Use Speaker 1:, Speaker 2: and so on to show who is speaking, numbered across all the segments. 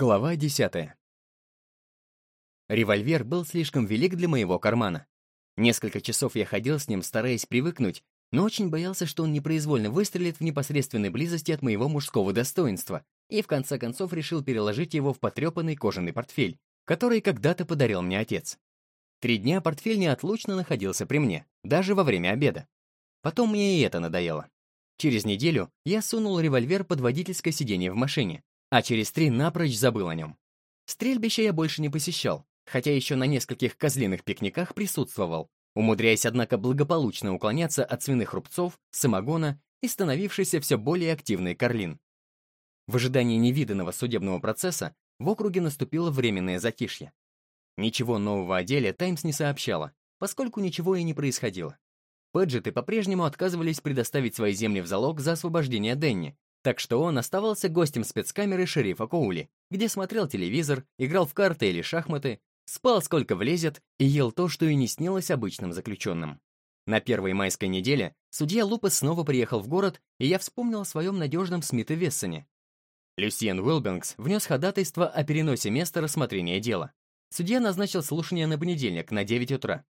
Speaker 1: Глава 10. Револьвер был слишком велик для моего кармана. Несколько часов я ходил с ним, стараясь привыкнуть, но очень боялся, что он непроизвольно выстрелит в непосредственной близости от моего мужского достоинства, и в конце концов решил переложить его в потрепанный кожаный портфель, который когда-то подарил мне отец. Три дня портфель неотлучно находился при мне, даже во время обеда. Потом мне и это надоело. Через неделю я сунул револьвер под водительское сиденье в машине, а через три напрочь забыл о нем. Стрельбище я больше не посещал, хотя еще на нескольких козлиных пикниках присутствовал, умудряясь, однако, благополучно уклоняться от свиных рубцов, самогона и становившийся все более активный Карлин. В ожидании невиданного судебного процесса в округе наступило временное затишье. Ничего нового о деле «Таймс» не сообщала, поскольку ничего и не происходило. Пэджеты по-прежнему отказывались предоставить свои земли в залог за освобождение Денни, так что он оставался гостем спецкамеры шерифа Коули, где смотрел телевизор, играл в карты или шахматы, спал сколько влезет и ел то, что и не снилось обычным заключенным. На первой майской неделе судья Лупас снова приехал в город, и я вспомнил о своем надежном Смите Вессоне. Люсьен Уилбингс внес ходатайство о переносе места рассмотрения дела. Судья назначил слушание на понедельник на 9 утра.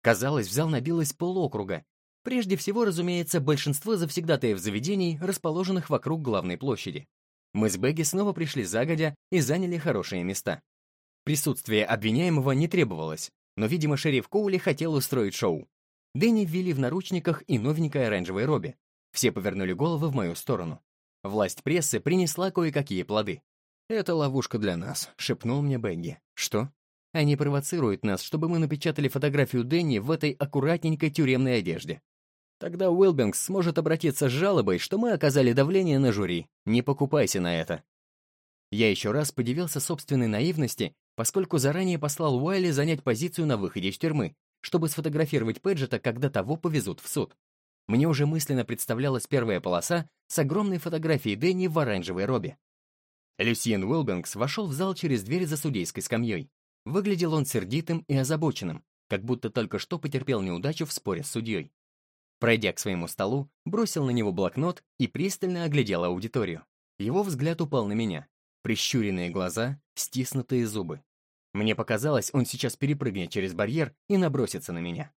Speaker 1: Казалось, в зал набилось полокруга, Прежде всего, разумеется, большинство завсегдатаев заведений, расположенных вокруг главной площади. Мы с Бегги снова пришли загодя и заняли хорошие места. Присутствие обвиняемого не требовалось, но, видимо, шериф Коули хотел устроить шоу. Дэнни ввели в наручниках и новенькой оранжевой робе. Все повернули головы в мою сторону. Власть прессы принесла кое-какие плоды. «Это ловушка для нас», — шепнул мне Бегги. «Что?» «Они провоцируют нас, чтобы мы напечатали фотографию Дэнни в этой аккуратненькой тюремной одежде. Тогда Уилбингс сможет обратиться с жалобой, что мы оказали давление на жюри. Не покупайся на это. Я еще раз подивился собственной наивности, поскольку заранее послал Уайли занять позицию на выходе из тюрьмы, чтобы сфотографировать Пэджета, когда того повезут в суд. Мне уже мысленно представлялась первая полоса с огромной фотографией Дэнни в оранжевой робе. Люсьен Уилбингс вошел в зал через дверь за судейской скамьей. Выглядел он сердитым и озабоченным, как будто только что потерпел неудачу в споре с судьей. Пройдя к своему столу, бросил на него блокнот и пристально оглядел аудиторию. Его взгляд упал на меня. Прищуренные глаза, стиснутые зубы. Мне показалось, он сейчас перепрыгнет через барьер и набросится на меня.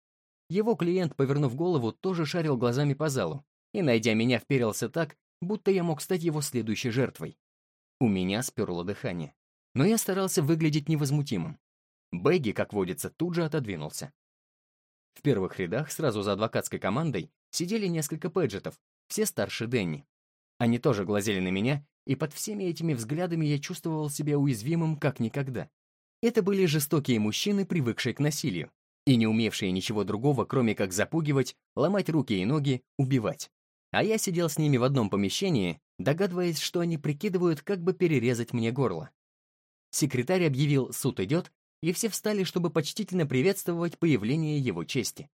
Speaker 1: Его клиент, повернув голову, тоже шарил глазами по залу и, найдя меня, вперился так, будто я мог стать его следующей жертвой. У меня сперло дыхание. Но я старался выглядеть невозмутимым. Бэгги, как водится, тут же отодвинулся. В первых рядах, сразу за адвокатской командой, сидели несколько пэджетов, все старше Дэнни. Они тоже глазели на меня, и под всеми этими взглядами я чувствовал себя уязвимым как никогда. Это были жестокие мужчины, привыкшие к насилию, и не умевшие ничего другого, кроме как запугивать, ломать руки и ноги, убивать. А я сидел с ними в одном помещении, догадываясь, что они прикидывают, как бы перерезать мне горло. Секретарь объявил «суд идет», и все встали, чтобы почтительно приветствовать появление его чести.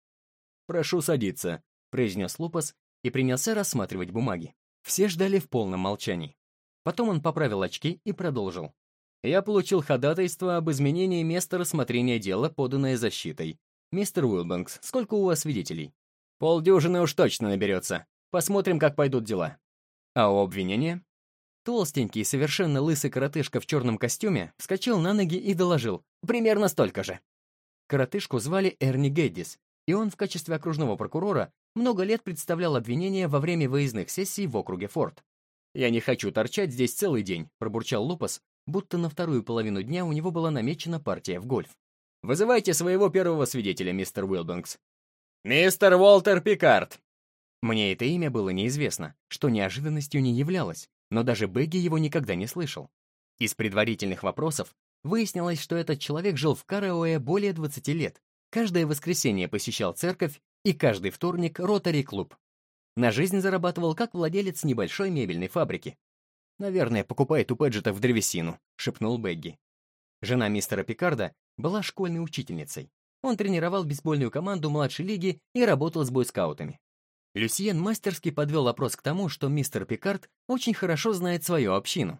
Speaker 1: «Прошу садиться», — произнес Лупас и принялся рассматривать бумаги. Все ждали в полном молчании. Потом он поправил очки и продолжил. «Я получил ходатайство об изменении места рассмотрения дела, поданное защитой. Мистер Уилбанкс, сколько у вас свидетелей?» «Полдюжины уж точно наберется. Посмотрим, как пойдут дела». «А у обвинения?» Толстенький, совершенно лысый коротышка в черном костюме вскочил на ноги и доложил. «Примерно столько же». Коротышку звали Эрни Гэддис, и он в качестве окружного прокурора много лет представлял обвинения во время выездных сессий в округе Форд. «Я не хочу торчать здесь целый день», — пробурчал Лупас, будто на вторую половину дня у него была намечена партия в гольф. «Вызывайте своего первого свидетеля, мистер Уилбанкс». «Мистер Уолтер Пикард!» Мне это имя было неизвестно, что неожиданностью не являлось, но даже Бэгги его никогда не слышал. Из предварительных вопросов выяснилось, что этот человек жил в Карауэ более 20 лет, каждое воскресенье посещал церковь и каждый вторник ротари-клуб. На жизнь зарабатывал как владелец небольшой мебельной фабрики. «Наверное, покупает у Пэджета древесину», — шепнул Бэгги. Жена мистера Пикарда была школьной учительницей. Он тренировал бейсбольную команду младшей лиги и работал с бойскаутами. Люсьен мастерски подвел вопрос к тому, что мистер Пикард очень хорошо знает свою общину.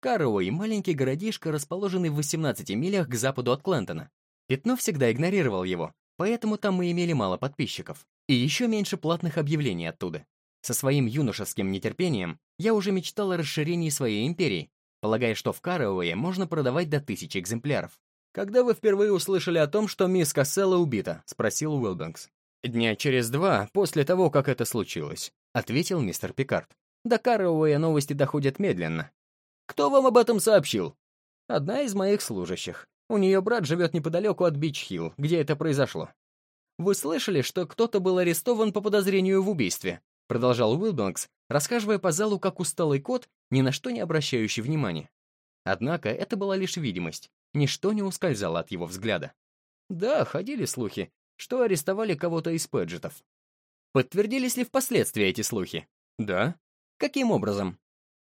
Speaker 1: Карроуэй — маленький городишко, расположенный в 18 милях к западу от Клентона. Пятно всегда игнорировал его, поэтому там мы имели мало подписчиков. И еще меньше платных объявлений оттуда. Со своим юношеским нетерпением я уже мечтал о расширении своей империи, полагая, что в Карауэе можно продавать до тысячи экземпляров. «Когда вы впервые услышали о том, что мисс Касселла убита?» — спросил Уилбэнкс. «Дня через два, после того, как это случилось», — ответил мистер Пикард. «До Карауэя новости доходят медленно». «Кто вам об этом сообщил?» «Одна из моих служащих. У нее брат живет неподалеку от Бич-Хилл, где это произошло». «Вы слышали, что кто-то был арестован по подозрению в убийстве?» — продолжал Уилбэнкс, расхаживая по залу как усталый кот, ни на что не обращающий внимания. Однако это была лишь видимость. Ничто не ускользало от его взгляда. Да, ходили слухи, что арестовали кого-то из Пэджетов. Подтвердились ли впоследствии эти слухи? Да. Каким образом?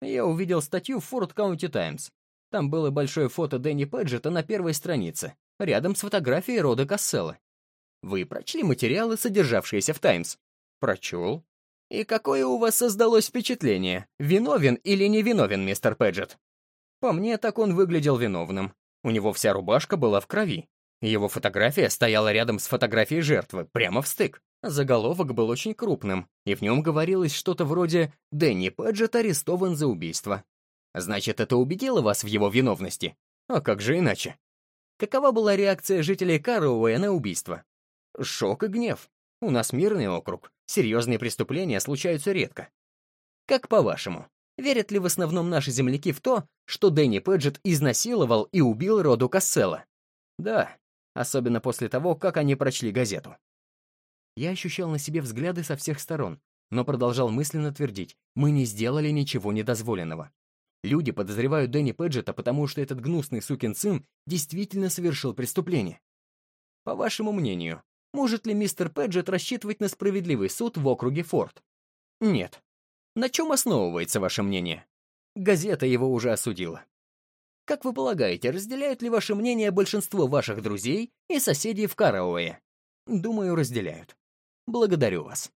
Speaker 1: Я увидел статью в Форт County Times. Там было большое фото Дэнни Пэджета на первой странице, рядом с фотографией Рода Касселла. Вы прочли материалы, содержавшиеся в Таймс? Прочел. И какое у вас создалось впечатление? Виновен или не виновен мистер Пэджет? По мне, так он выглядел виновным. У него вся рубашка была в крови. Его фотография стояла рядом с фотографией жертвы, прямо в стык. Заголовок был очень крупным, и в нем говорилось что-то вроде «Дэнни Пэджет арестован за убийство». Значит, это убедило вас в его виновности? А как же иначе? Какова была реакция жителей Карроуэя на убийство? Шок и гнев. У нас мирный округ. Серьезные преступления случаются редко. Как по-вашему, Верят ли в основном наши земляки в то, что Дэнни Пэджет изнасиловал и убил роду Касселла? Да, особенно после того, как они прочли газету. Я ощущал на себе взгляды со всех сторон, но продолжал мысленно твердить, мы не сделали ничего недозволенного. Люди подозревают Дэнни Пэджета, потому что этот гнусный сукин сын действительно совершил преступление. По вашему мнению, может ли мистер Пэджет рассчитывать на справедливый суд в округе Форд? Нет, на чем основывается ваше мнение? Газета его уже осудила. Как вы полагаете, разделяют ли ваше мнение большинство ваших друзей и соседей в Карауэе? Думаю, разделяют. Благодарю вас.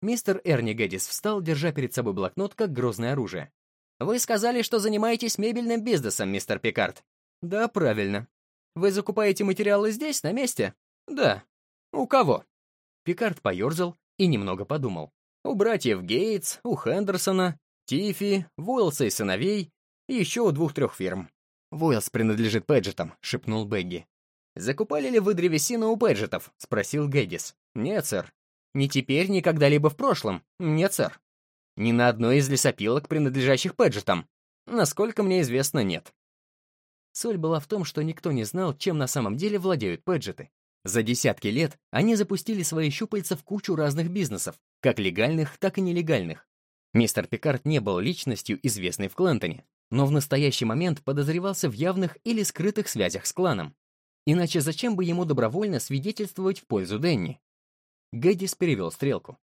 Speaker 1: Мистер Эрни Гэддис встал, держа перед собой блокнот как грозное оружие. Вы сказали, что занимаетесь мебельным бизнесом, мистер Пикард. Да, правильно. Вы закупаете материалы здесь, на месте? Да. У кого? Пикард поерзал и немного подумал. У братьев Гейтс, у Хендерсона, Тифи, Уэллса и сыновей, и еще у двух-трех фирм. «Уэллс принадлежит Пэджетам», — шепнул Бегги. «Закупали ли вы древесину у Пэджетов?» — спросил Гэддис. «Нет, сэр». «Не теперь, ни когда-либо в прошлом?» «Нет, сэр». «Ни на одной из лесопилок, принадлежащих Пэджетам?» «Насколько мне известно, нет». Соль была в том, что никто не знал, чем на самом деле владеют Пэджеты. За десятки лет они запустили свои щупальца в кучу разных бизнесов, как легальных, так и нелегальных. Мистер Пикард не был личностью, известной в Клентоне, но в настоящий момент подозревался в явных или скрытых связях с кланом. Иначе зачем бы ему добровольно свидетельствовать в пользу Денни? Гэддис перевел стрелку.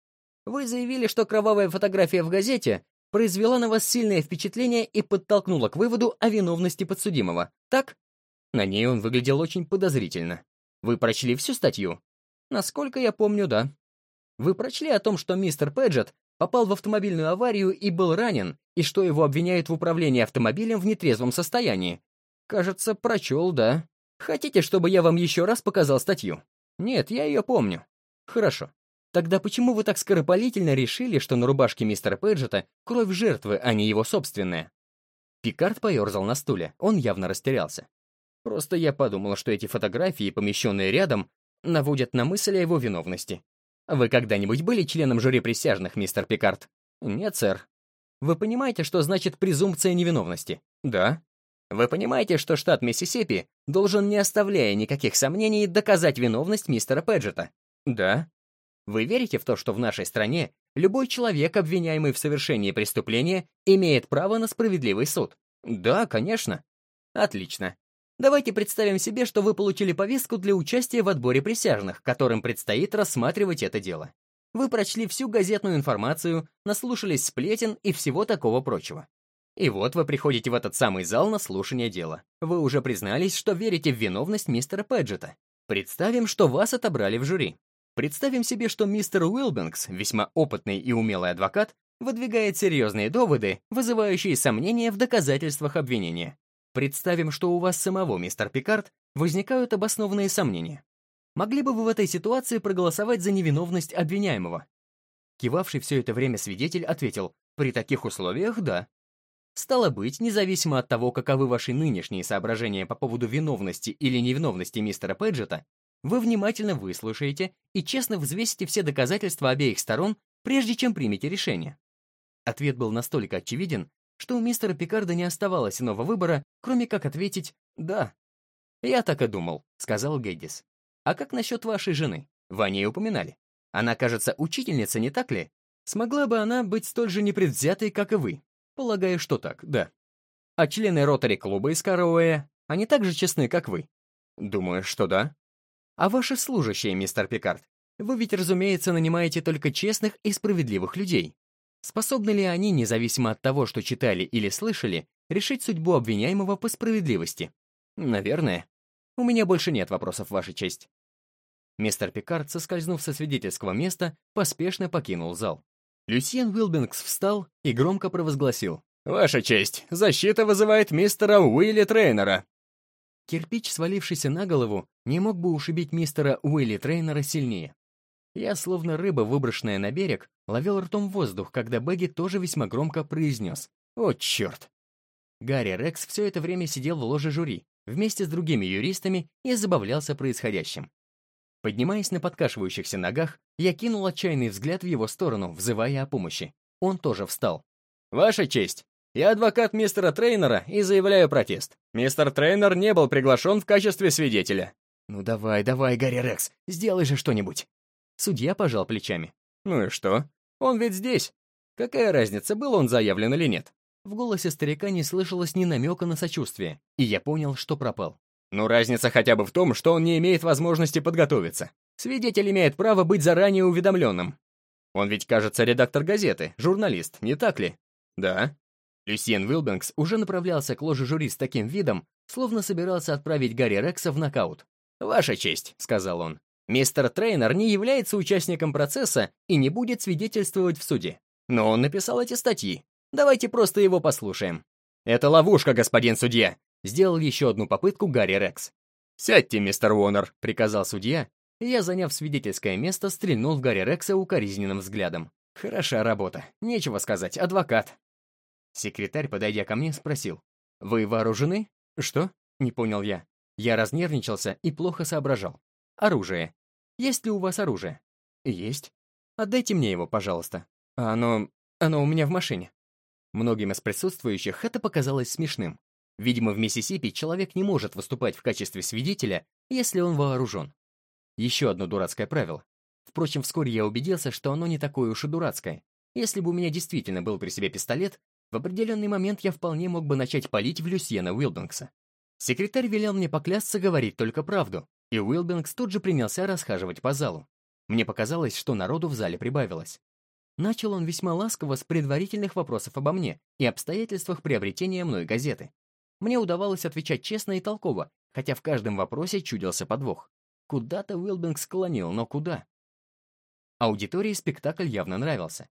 Speaker 1: «Вы заявили, что кровавая фотография в газете произвела на вас сильное впечатление и подтолкнула к выводу о виновности подсудимого, так?» На ней он выглядел очень подозрительно. Вы прочли всю статью? Насколько я помню, да. Вы прочли о том, что мистер Пэджет попал в автомобильную аварию и был ранен, и что его обвиняют в управлении автомобилем в нетрезвом состоянии? Кажется, прочел, да. Хотите, чтобы я вам еще раз показал статью? Нет, я ее помню. Хорошо. Тогда почему вы так скоропалительно решили, что на рубашке мистера Пэджета кровь жертвы, а не его собственная? Пикард поерзал на стуле, он явно растерялся. Просто я подумал, что эти фотографии, помещенные рядом, наводят на мысль о его виновности. Вы когда-нибудь были членом жюри присяжных, мистер Пикард? Нет, сэр. Вы понимаете, что значит презумпция невиновности? Да. Вы понимаете, что штат Миссисипи должен, не оставляя никаких сомнений, доказать виновность мистера Пэджета? Да. Вы верите в то, что в нашей стране любой человек, обвиняемый в совершении преступления, имеет право на справедливый суд? Да, конечно. Отлично. Давайте представим себе, что вы получили повестку для участия в отборе присяжных, которым предстоит рассматривать это дело. Вы прочли всю газетную информацию, наслушались сплетен и всего такого прочего. И вот вы приходите в этот самый зал на слушание дела. Вы уже признались, что верите в виновность мистера Пэджета. Представим, что вас отобрали в жюри. Представим себе, что мистер Уилбингс, весьма опытный и умелый адвокат, выдвигает серьезные доводы, вызывающие сомнения в доказательствах обвинения. Представим, что у вас самого, мистер Пикард, возникают обоснованные сомнения. Могли бы вы в этой ситуации проголосовать за невиновность обвиняемого? Кивавший все это время свидетель ответил, при таких условиях — да. Стало быть, независимо от того, каковы ваши нынешние соображения по поводу виновности или невиновности мистера Пэджета, вы внимательно выслушаете и честно взвесите все доказательства обеих сторон, прежде чем примете решение. Ответ был настолько очевиден, что у мистера Пикарда не оставалось иного выбора, кроме как ответить «да». «Я так и думал», — сказал Гэддис. «А как насчет вашей жены? Вы о ней упоминали. Она, кажется, учительница, не так ли? Смогла бы она быть столь же непредвзятой, как и вы? Полагаю, что так, да. А члены ротари-клуба из Карауэя, они так же честны, как вы? Думаю, что да. А ваши служащие, мистер Пикард? Вы ведь, разумеется, нанимаете только честных и справедливых людей. Способны ли они, независимо от того, что читали или слышали, решить судьбу обвиняемого по справедливости? Наверное. У меня больше нет вопросов, Ваша честь. Мистер Пикард, соскользнув со свидетельского места, поспешно покинул зал. Люсьен Уилбингс встал и громко провозгласил. «Ваша честь, защита вызывает мистера Уилли Трейнера». Кирпич, свалившийся на голову, не мог бы ушибить мистера Уилли Трейнера сильнее. Я, словно рыба, выброшенная на берег, ловил ртом воздух, когда Бэгги тоже весьма громко произнес «О, черт!». Гарри Рекс все это время сидел в ложе жюри, вместе с другими юристами и забавлялся происходящим. Поднимаясь на подкашивающихся ногах, я кинул отчаянный взгляд в его сторону, взывая о помощи. Он тоже встал. «Ваша честь, я адвокат мистера Трейнера и заявляю протест. Мистер Трейнер не был приглашен в качестве свидетеля». «Ну давай, давай, Гарри Рекс, сделай же что-нибудь». Судья пожал плечами. «Ну и что? Он ведь здесь. Какая разница, был он заявлен или нет?» В голосе старика не слышалось ни намека на сочувствие, и я понял, что пропал. «Ну, разница хотя бы в том, что он не имеет возможности подготовиться. Свидетель имеет право быть заранее уведомленным. Он ведь, кажется, редактор газеты, журналист, не так ли?» «Да». Люсьен Уилбэнкс уже направлялся к ложе жюри с таким видом, словно собирался отправить Гарри Рекса в нокаут. «Ваша честь», — сказал он. Мистер Трейнер не является участником процесса и не будет свидетельствовать в суде. Но он написал эти статьи. Давайте просто его послушаем. «Это ловушка, господин судья!» Сделал еще одну попытку Гарри Рекс. «Сядьте, мистер Уоннер», — приказал судья, я, заняв свидетельское место, стрельнул в Гарри Рекса укоризненным взглядом. «Хороша работа. Нечего сказать, адвокат». Секретарь, подойдя ко мне, спросил. «Вы вооружены?» «Что?» — не понял я. Я разнервничался и плохо соображал. «Оружие. Есть ли у вас оружие?» «Есть. Отдайте мне его, пожалуйста. А оно... оно у меня в машине». Многим из присутствующих это показалось смешным. Видимо, в Миссисипи человек не может выступать в качестве свидетеля, если он вооружен. Еще одно дурацкое правило. Впрочем, вскоре я убедился, что оно не такое уж и дурацкое. Если бы у меня действительно был при себе пистолет, в определенный момент я вполне мог бы начать палить в Люсьена Уилбингса. Секретарь велел мне поклясться говорить только правду, и Уилбингс тут же принялся расхаживать по залу. Мне показалось, что народу в зале прибавилось. Начал он весьма ласково с предварительных вопросов обо мне и обстоятельствах приобретения мной газеты. Мне удавалось отвечать честно и толково, хотя в каждом вопросе чудился подвох. Куда-то Уилбингс склонил, но куда? Аудитории спектакль явно нравился.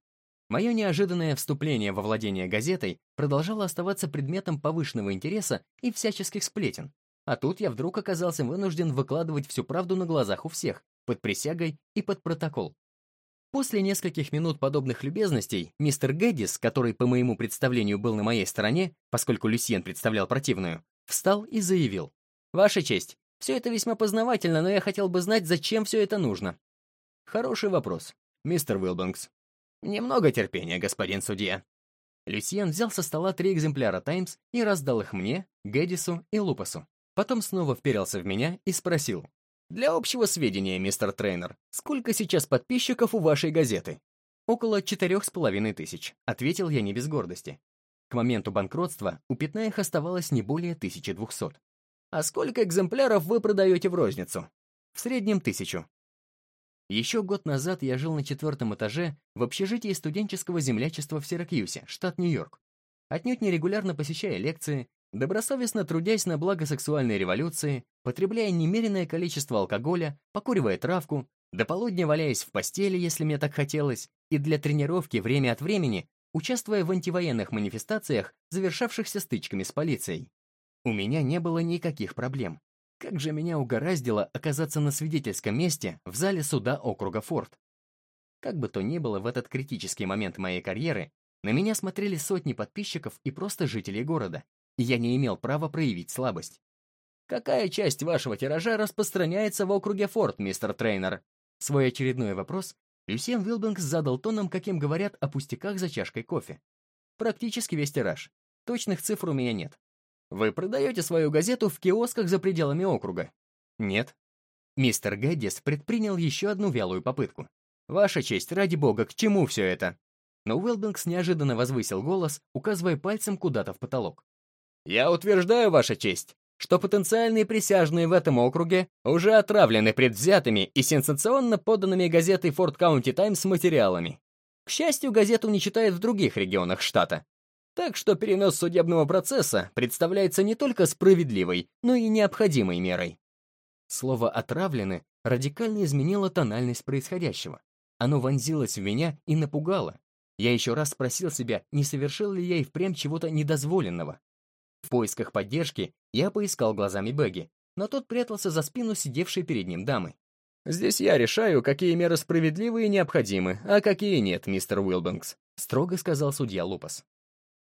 Speaker 1: Мое неожиданное вступление во владение газетой продолжало оставаться предметом повышенного интереса и всяческих сплетен, а тут я вдруг оказался вынужден выкладывать всю правду на глазах у всех, под присягой и под протокол. После нескольких минут подобных любезностей, мистер Гэддис, который по моему представлению был на моей стороне, поскольку Люсьен представлял противную, встал и заявил. «Ваша честь, все это весьма познавательно, но я хотел бы знать, зачем все это нужно». «Хороший вопрос, мистер Уилбэнкс». «Немного терпения, господин судья». Люсьен взял со стола три экземпляра «Таймс» и раздал их мне, Гэддису и Лупасу. Потом снова вперился в меня и спросил. «Для общего сведения, мистер Трейнер, сколько сейчас подписчиков у вашей газеты?» «Около четырех с половиной тысяч», — ответил я не без гордости. К моменту банкротства у пятна их оставалось не более 1200. «А сколько экземпляров вы продаете в розницу?» «В среднем тысячу». Еще год назад я жил на четвертом этаже в общежитии студенческого землячества в Сиракьюсе, штат Нью-Йорк. Отнюдь нерегулярно посещая лекции, Добросовестно трудясь на благо сексуальной революции, потребляя немеренное количество алкоголя, покуривая травку, до полудня валяясь в постели, если мне так хотелось, и для тренировки время от времени, участвуя в антивоенных манифестациях, завершавшихся стычками с полицией. У меня не было никаких проблем. Как же меня угораздило оказаться на свидетельском месте в зале суда округа Форд. Как бы то ни было, в этот критический момент моей карьеры На меня смотрели сотни подписчиков и просто жителей города, я не имел права проявить слабость. «Какая часть вашего тиража распространяется в округе Форд, мистер Трейнер?» Свой очередной вопрос Люсьен Вилбингс задал тоном, каким говорят о пустяках за чашкой кофе. «Практически весь тираж. Точных цифр у меня нет. Вы продаете свою газету в киосках за пределами округа?» «Нет». Мистер Гэддис предпринял еще одну вялую попытку. «Ваша честь, ради бога, к чему все это?» Но Уэлбингс неожиданно возвысил голос, указывая пальцем куда-то в потолок. «Я утверждаю, Ваша честь, что потенциальные присяжные в этом округе уже отравлены предвзятыми и сенсационно поданными газетой Форт Каунти Таймс материалами. К счастью, газету не читают в других регионах штата. Так что перенос судебного процесса представляется не только справедливой, но и необходимой мерой. Слово «отравлены» радикально изменило тональность происходящего. Оно вонзилось в меня и напугало. Я еще раз спросил себя, не совершил ли я и впрямь чего-то недозволенного. В поисках поддержки я поискал глазами Бэгги, но тот прятался за спину сидевшей перед ним дамы. «Здесь я решаю, какие меры справедливы и необходимы, а какие нет, мистер Уилбанкс», строго сказал судья Лупас.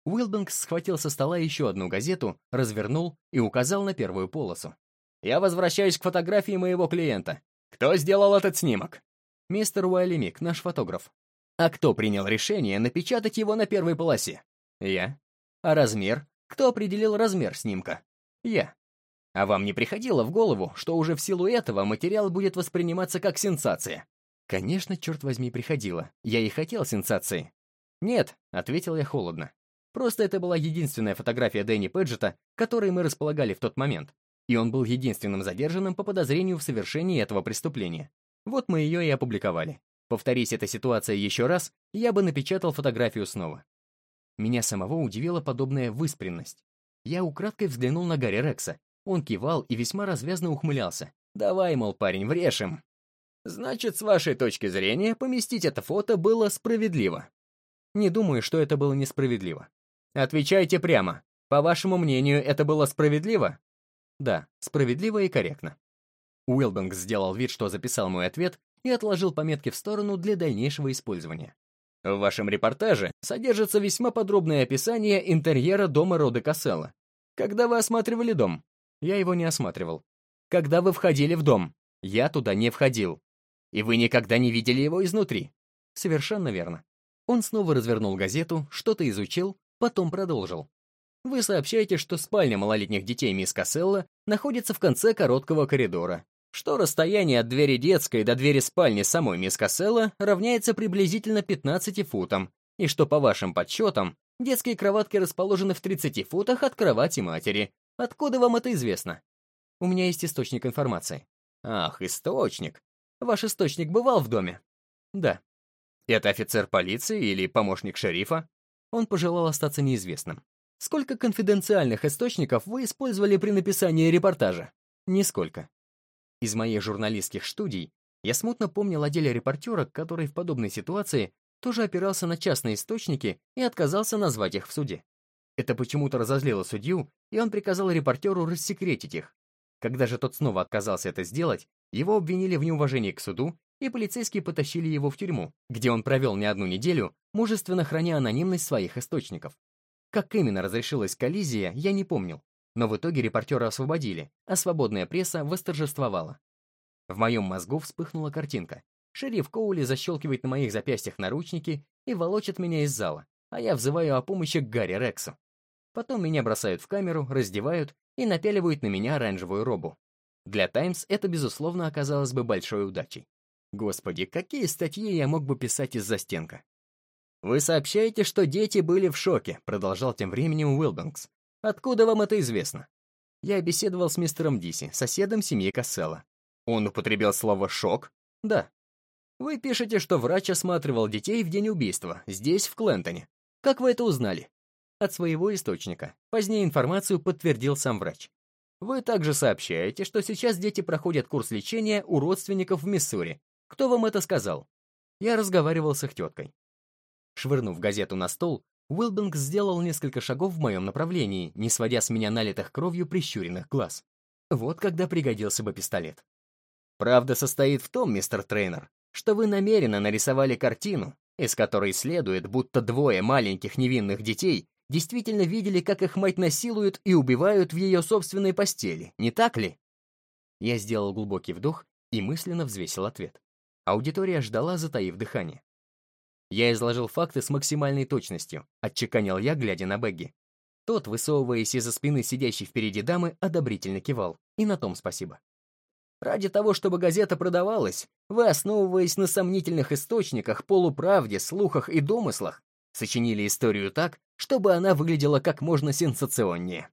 Speaker 1: Уилбанкс схватил со стола еще одну газету, развернул и указал на первую полосу. «Я возвращаюсь к фотографии моего клиента. Кто сделал этот снимок?» «Мистер Уайли Мик, наш фотограф», а кто принял решение напечатать его на первой полосе? Я. А размер? Кто определил размер снимка? Я. А вам не приходило в голову, что уже в силу этого материал будет восприниматься как сенсация? Конечно, черт возьми, приходило. Я и хотел сенсации. Нет, ответил я холодно. Просто это была единственная фотография Дэнни Пэджета, которой мы располагали в тот момент. И он был единственным задержанным по подозрению в совершении этого преступления. Вот мы ее и опубликовали. Повторись эта ситуация еще раз, я бы напечатал фотографию снова. Меня самого удивила подобная выспренность. Я украдкой взглянул на Гарри Рекса. Он кивал и весьма развязно ухмылялся. «Давай, мол, парень, врешим». «Значит, с вашей точки зрения, поместить это фото было справедливо?» «Не думаю, что это было несправедливо». «Отвечайте прямо. По вашему мнению, это было справедливо?» «Да, справедливо и корректно». Уилбинг сделал вид, что записал мой ответ, и отложил пометки в сторону для дальнейшего использования. В вашем репортаже содержится весьма подробное описание интерьера дома рода Касселла. Когда вы осматривали дом? Я его не осматривал. Когда вы входили в дом? Я туда не входил. И вы никогда не видели его изнутри? Совершенно верно. Он снова развернул газету, что-то изучил, потом продолжил. Вы сообщаете, что спальня малолетних детей мисс Касселла находится в конце короткого коридора, что расстояние от двери детской до двери спальни самой мисс Касселла равняется приблизительно 15 футам, и что, по вашим подсчетам, детские кроватки расположены в 30 футах от кровати матери. Откуда вам это известно? У меня есть источник информации. Ах, источник. Ваш источник бывал в доме? Да. Это офицер полиции или помощник шерифа? Он пожелал остаться неизвестным. Сколько конфиденциальных источников вы использовали при написании репортажа? Нисколько. Из моих журналистских студий я смутно помнил о деле репортера, который в подобной ситуации тоже опирался на частные источники и отказался назвать их в суде. Это почему-то разозлило судью, и он приказал репортеру рассекретить их. Когда же тот снова отказался это сделать, его обвинили в неуважении к суду, и полицейские потащили его в тюрьму, где он провел не одну неделю, мужественно храня анонимность своих источников. Как именно разрешилась коллизия, я не помнил, но в итоге репортера освободили, а свободная пресса восторжествовала. В моем мозгу вспыхнула картинка. Шериф Коули защелкивает на моих запястьях наручники и волочит меня из зала, а я взываю о помощи к Гарри Рексу. Потом меня бросают в камеру, раздевают и напяливают на меня оранжевую робу. Для «Таймс» это, безусловно, оказалось бы большой удачей. Господи, какие статьи я мог бы писать из-за стенка? «Вы сообщаете, что дети были в шоке», — продолжал тем временем Уилбингс. Откуда вам это известно? Я беседовал с мистером Диси, соседом семьи Касселла. Он употребил слово «шок»? Да. Вы пишете, что врач осматривал детей в день убийства, здесь, в Клентоне. Как вы это узнали? От своего источника. Позднее информацию подтвердил сам врач. Вы также сообщаете, что сейчас дети проходят курс лечения у родственников в Миссури. Кто вам это сказал? Я разговаривал с их теткой. Швырнув газету на стол, Уилбэнкс сделал несколько шагов в моем направлении, не сводя с меня налитых кровью прищуренных глаз. Вот когда пригодился бы пистолет. Правда состоит в том, мистер Трейнер, что вы намеренно нарисовали картину, из которой следует, будто двое маленьких невинных детей действительно видели, как их мать насилуют и убивают в ее собственной постели, не так ли? Я сделал глубокий вдох и мысленно взвесил ответ. Аудитория ждала, затаив дыхание. Я изложил факты с максимальной точностью, отчеканил я, глядя на Бегги. Тот, высовываясь из-за спины сидящей впереди дамы, одобрительно кивал. И на том спасибо. Ради того, чтобы газета продавалась, вы, основываясь на сомнительных источниках, полуправде, слухах и домыслах, сочинили историю так, чтобы она выглядела как можно сенсационнее.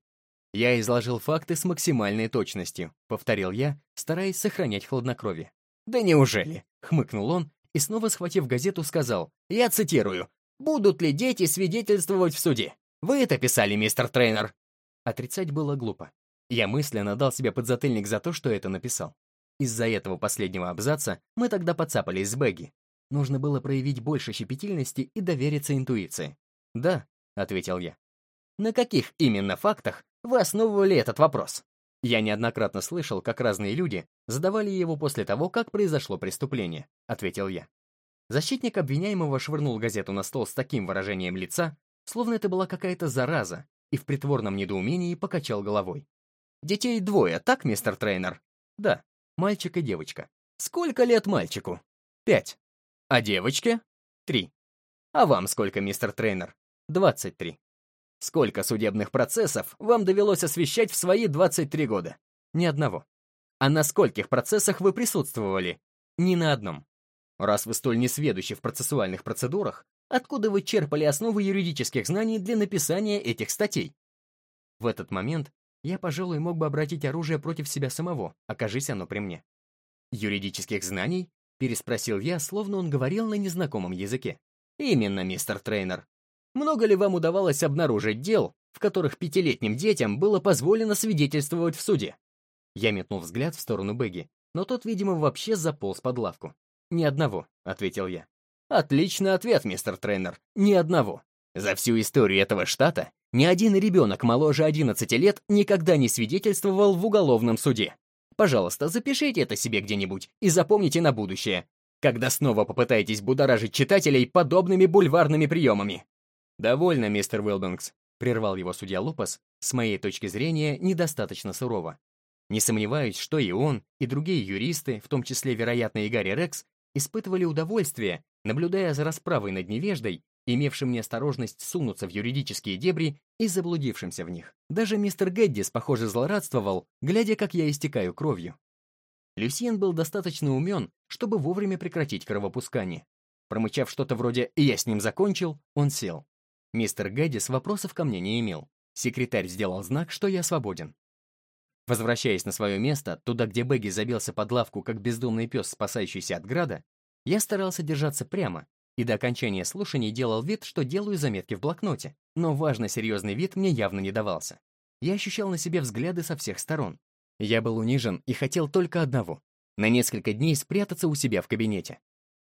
Speaker 1: «Я изложил факты с максимальной точностью», — повторил я, стараясь сохранять хладнокровие. «Да неужели?» — хмыкнул он и, снова схватив газету, сказал, я цитирую, «Будут ли дети свидетельствовать в суде? Вы это писали, мистер тренер?» Отрицать было глупо. Я мысленно дал себе подзатыльник за то, что это написал. Из-за этого последнего абзаца мы тогда подцапались с Бэгги. Нужно было проявить больше щепетильности и довериться интуиции. «Да», — ответил я. «На каких именно фактах вы основывали этот вопрос?» Я неоднократно слышал, как разные люди задавали его после того, как произошло преступление, ответил я. Защитник обвиняемого швырнул газету на стол с таким выражением лица, словно это была какая-то зараза, и в притворном недоумении покачал головой. «Детей двое, так, мистер трейнер?» «Да, мальчик и девочка». «Сколько лет мальчику?» «Пять». «А девочке?» «Три». «А вам сколько, мистер трейнер?» «Двадцать три». Сколько судебных процессов вам довелось освещать в свои 23 года? Ни одного. А на скольких процессах вы присутствовали? Ни на одном. Раз вы столь несведущи в процессуальных процедурах, откуда вы черпали основы юридических знаний для написания этих статей? В этот момент я, пожалуй, мог бы обратить оружие против себя самого, окажись оно при мне. «Юридических знаний?» — переспросил я, словно он говорил на незнакомом языке. «Именно, мистер Трейнер. Много ли вам удавалось обнаружить дел, в которых пятилетним детям было позволено свидетельствовать в суде? Я метнул взгляд в сторону Бэгги, но тот, видимо, вообще заполз под лавку. «Ни одного», — ответил я. «Отличный ответ, мистер Трейнер. Ни одного. За всю историю этого штата ни один ребенок моложе 11 лет никогда не свидетельствовал в уголовном суде. Пожалуйста, запишите это себе где-нибудь и запомните на будущее, когда снова попытаетесь будоражить читателей подобными бульварными приемами. «Довольно, мистер Уилбингс», — прервал его судья Лопес, с моей точки зрения, недостаточно сурово. Не сомневаюсь, что и он, и другие юристы, в том числе, вероятно, и Гарри Рекс, испытывали удовольствие, наблюдая за расправой над невеждой, имевшим неосторожность сунуться в юридические дебри и заблудившимся в них. Даже мистер Гэддис, похоже, злорадствовал, глядя, как я истекаю кровью. Люсьен был достаточно умен, чтобы вовремя прекратить кровопускание. Промычав что-то вроде «я с ним закончил», он сел. Мистер Гэддис вопросов ко мне не имел. Секретарь сделал знак, что я свободен. Возвращаясь на свое место, туда, где Бэгги забился под лавку, как бездомный пес, спасающийся от града, я старался держаться прямо и до окончания слушаний делал вид, что делаю заметки в блокноте, но важно серьезный вид мне явно не давался. Я ощущал на себе взгляды со всех сторон. Я был унижен и хотел только одного — на несколько дней спрятаться у себя в кабинете.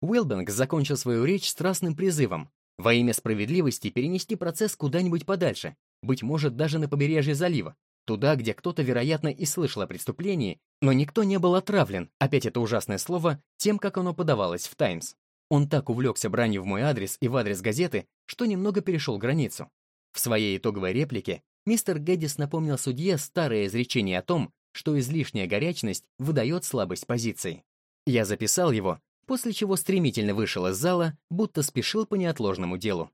Speaker 1: Уилбинг закончил свою речь страстным призывом во имя справедливости перенести процесс куда-нибудь подальше, быть может, даже на побережье залива, туда, где кто-то, вероятно, и слышал о преступлении, но никто не был отравлен, опять это ужасное слово, тем, как оно подавалось в «Таймс». Он так увлекся бранью в мой адрес и в адрес газеты, что немного перешел границу. В своей итоговой реплике мистер Гэддис напомнил судье старое изречение о том, что излишняя горячность выдает слабость позиции. Я записал его после чего стремительно вышел из зала, будто спешил по неотложному делу.